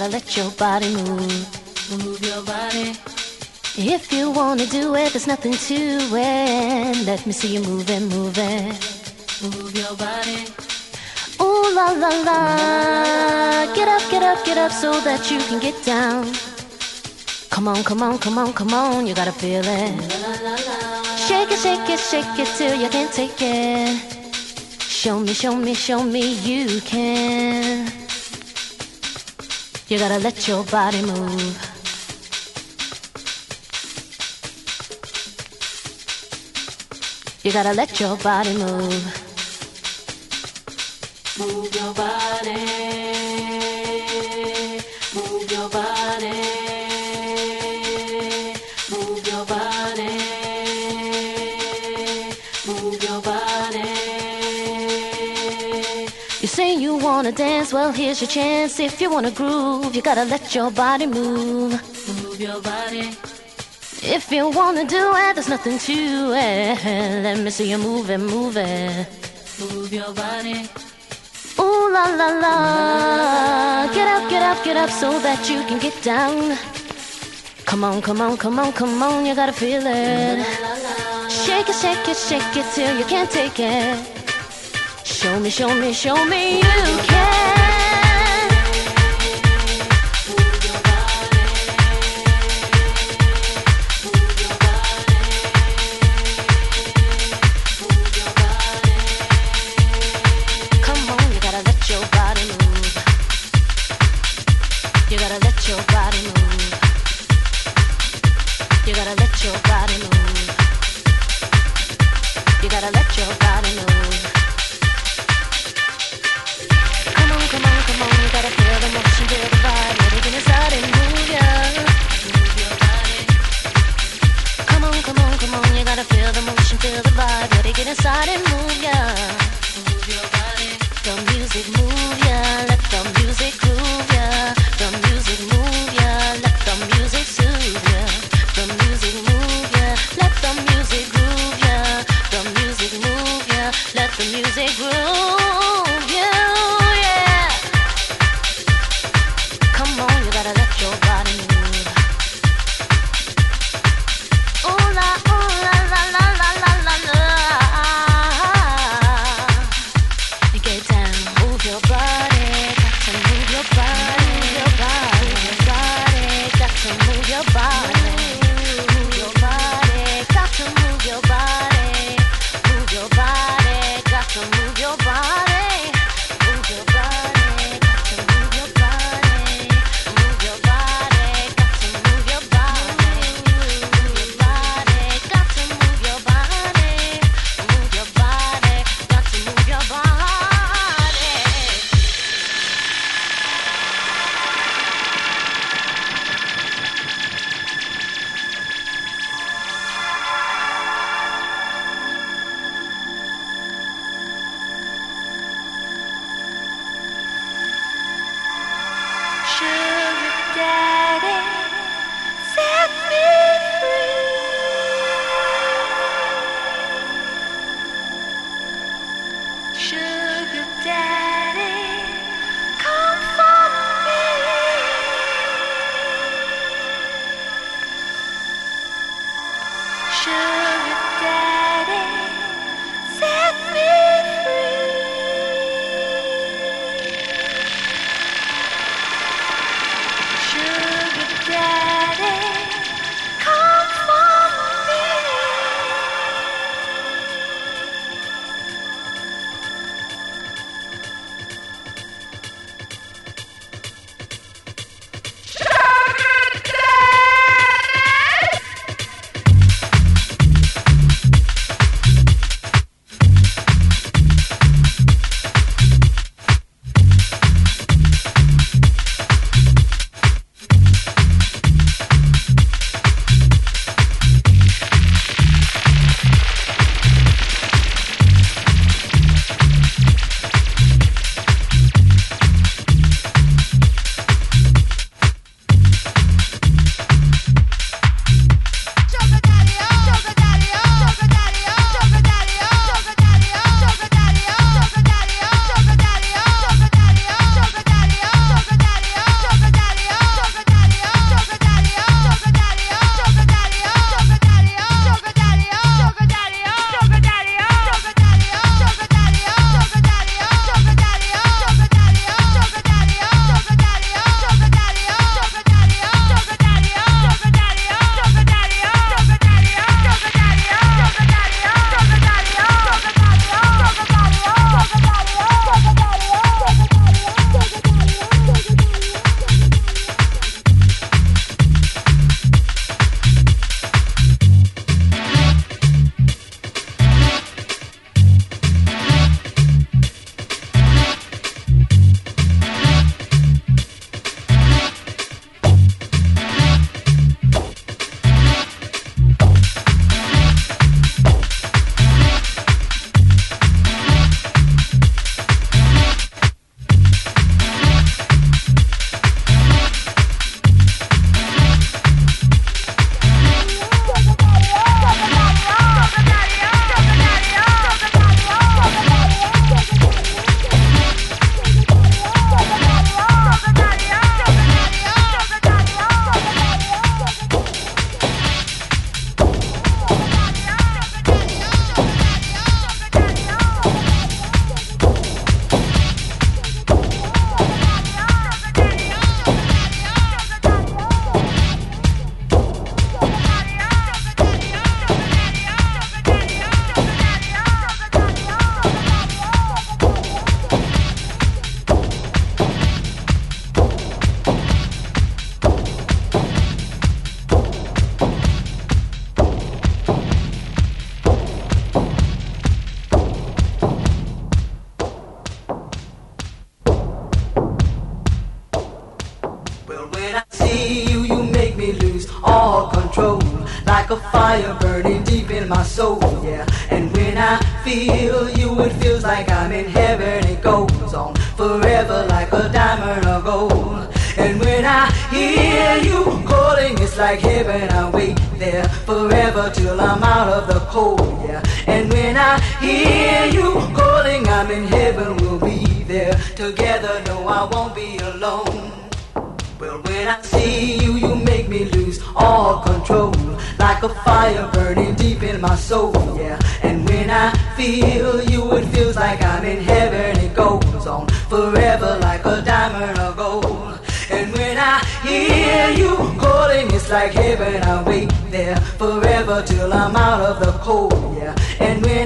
gotta let your body move. Move your body. If you wanna do it, there's nothing to it. Let me see you moving, moving. Move your body. Ooh la la la. Get up, get up, get up so that you can get down. Come on, come on, come on, come on, you gotta feel it. Shake it, shake it, shake it till you can't take it. Show me, show me, show me you can. You gotta let your body move. You gotta let your body move. Move your body. Wanna dance, well here's your chance. If you wanna groove, you gotta let your body move. Move your body. If you wanna do it, there's nothing to it. Let me see you move it, move it. Move your body. Ooh la la la. Get up, get up, get up so that you can get down. Come on, come on, come on, come on, you gotta feel it. Shake it, shake it, shake it till you can't take it. Show me, show me, show me you can.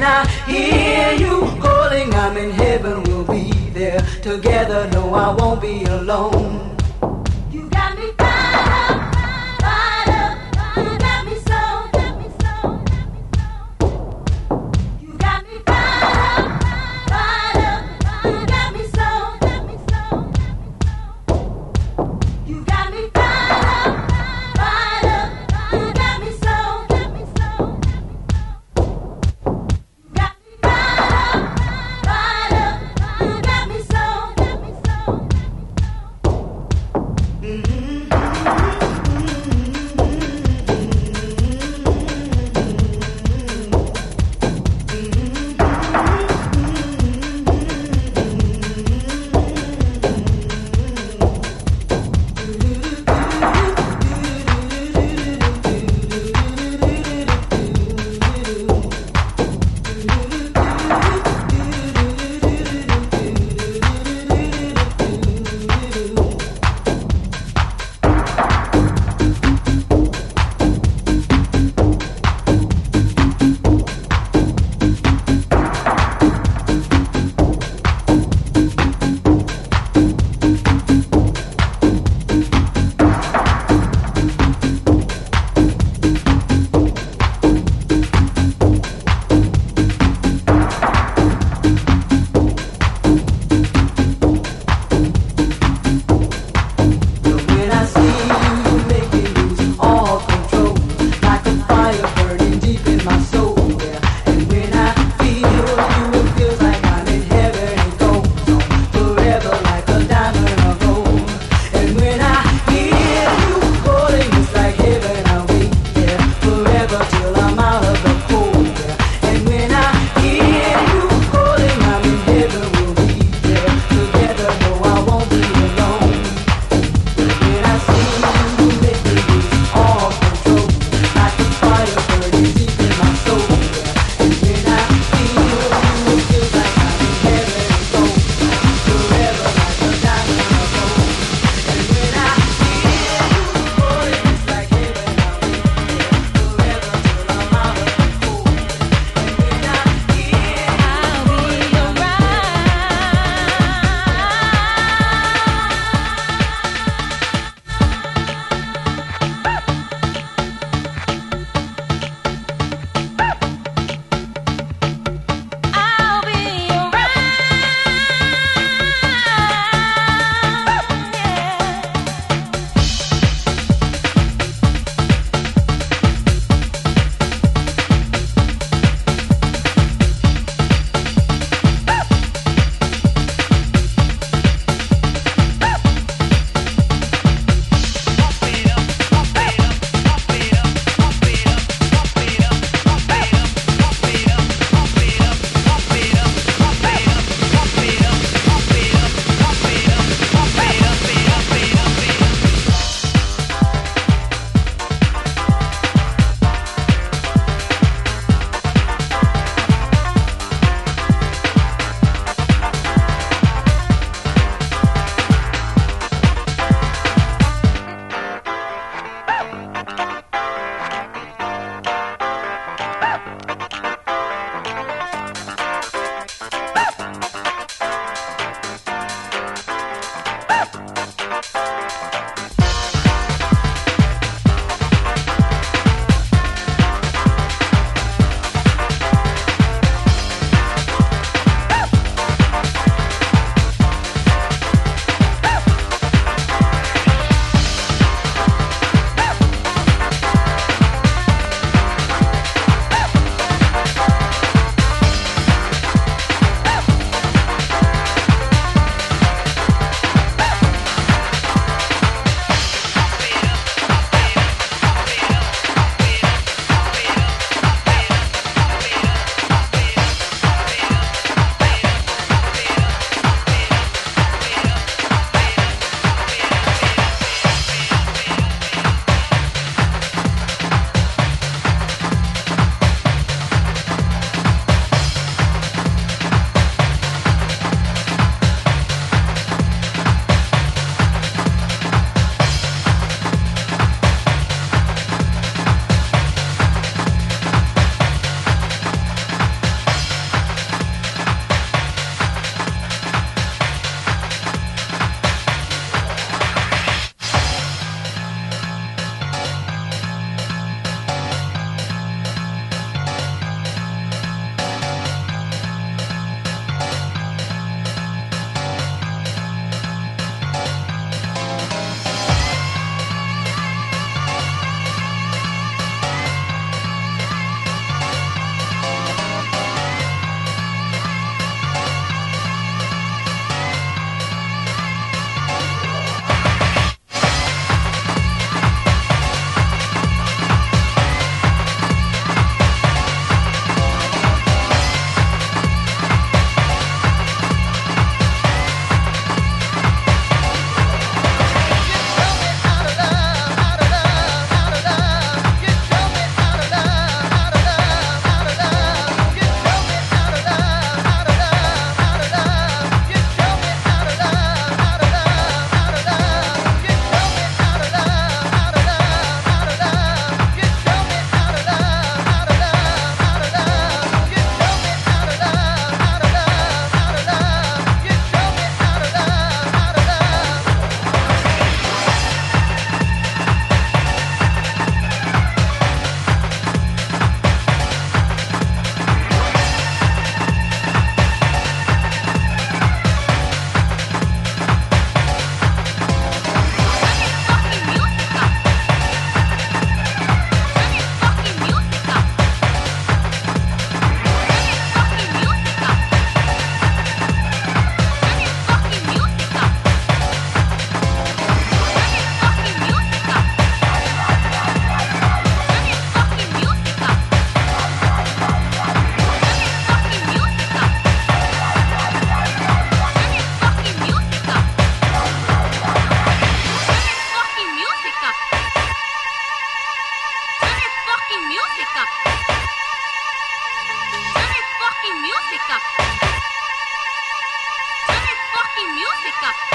I hear you calling, I'm in heaven, we'll be there together. No, I won't be alone. 这个。